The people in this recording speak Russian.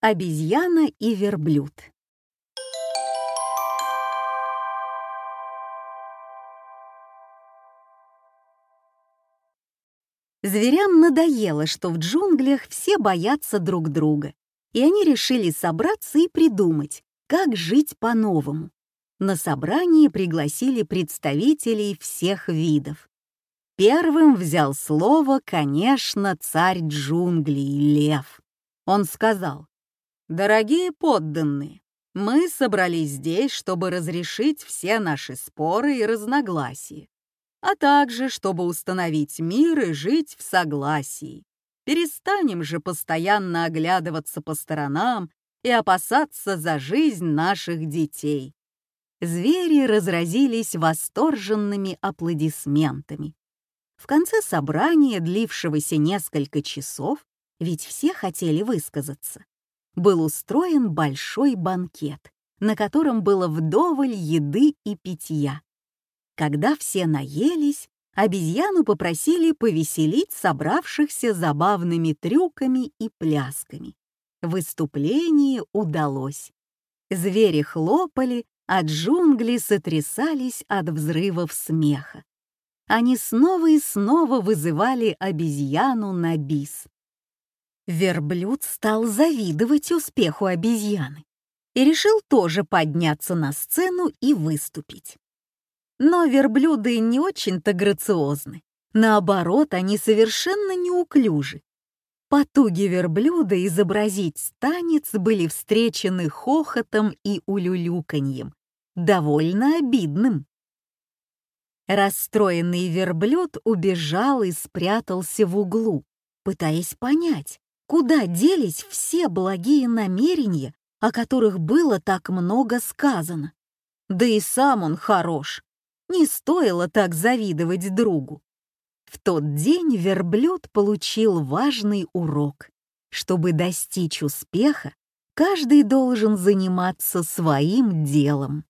Обезьяна и верблюд. Зверям надоело, что в джунглях все боятся друг друга, и они решили собраться и придумать, как жить по-новому. На собрание пригласили представителей всех видов. Первым взял слово, конечно, царь джунглей, лев. Он сказал, «Дорогие подданные, мы собрались здесь, чтобы разрешить все наши споры и разногласия а также чтобы установить мир и жить в согласии. Перестанем же постоянно оглядываться по сторонам и опасаться за жизнь наших детей. Звери разразились восторженными аплодисментами. В конце собрания, длившегося несколько часов, ведь все хотели высказаться, был устроен большой банкет, на котором было вдоволь еды и питья. Когда все наелись, обезьяну попросили повеселить собравшихся забавными трюками и плясками. Выступление удалось. Звери хлопали, а джунгли сотрясались от взрывов смеха. Они снова и снова вызывали обезьяну на бис. Верблюд стал завидовать успеху обезьяны и решил тоже подняться на сцену и выступить. Но верблюды не очень-то грациозны. Наоборот, они совершенно неуклюжи. Потуги верблюда изобразить танец были встречены хохотом и улюлюканьем, довольно обидным. Расстроенный верблюд убежал и спрятался в углу, пытаясь понять, куда делись все благие намерения, о которых было так много сказано. Да и сам он хорош. Не стоило так завидовать другу. В тот день верблюд получил важный урок. Чтобы достичь успеха, каждый должен заниматься своим делом.